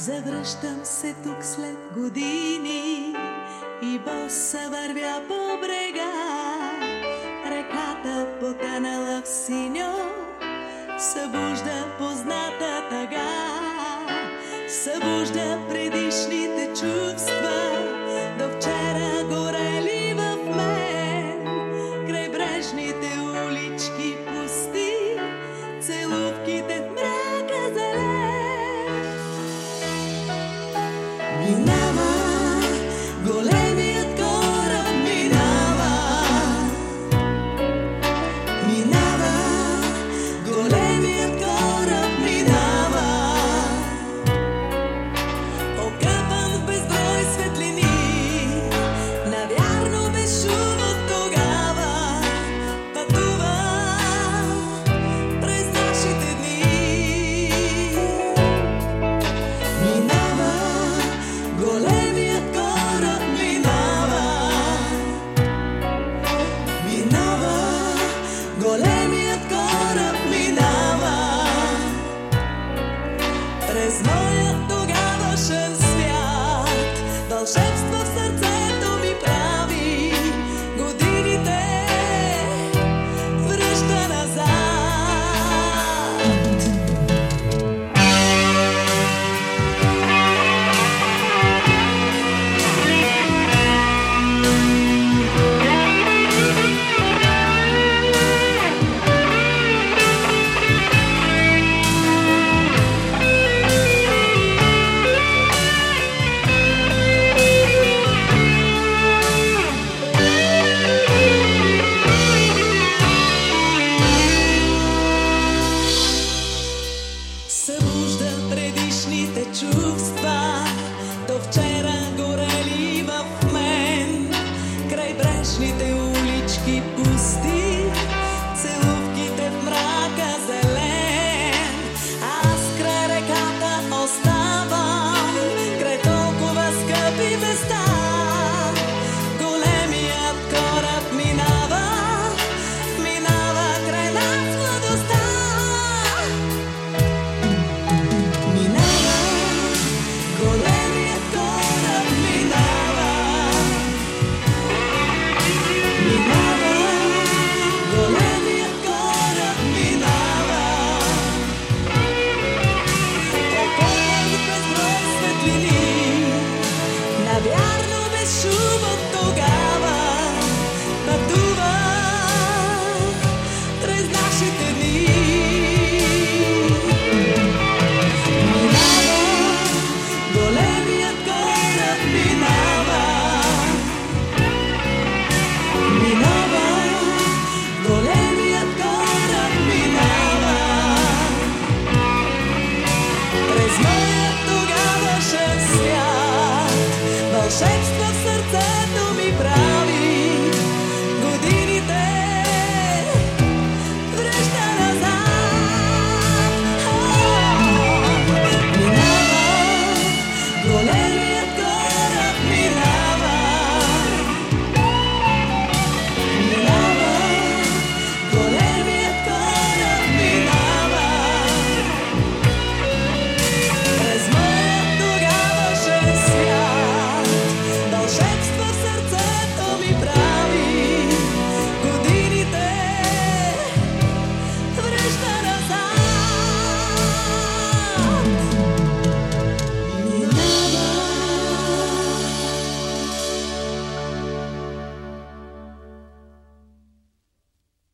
Завръщам се тук след години и боса вървя по брега. Реката потънала в синьо, събужда позната тъга. Събужда предишните чувства, до вчера горели в мен. Крайбрежните улички пусти, целувките Go Събужда предишните чувства. До вчера горели в мен Крайбрежните улички Caviar no me subo.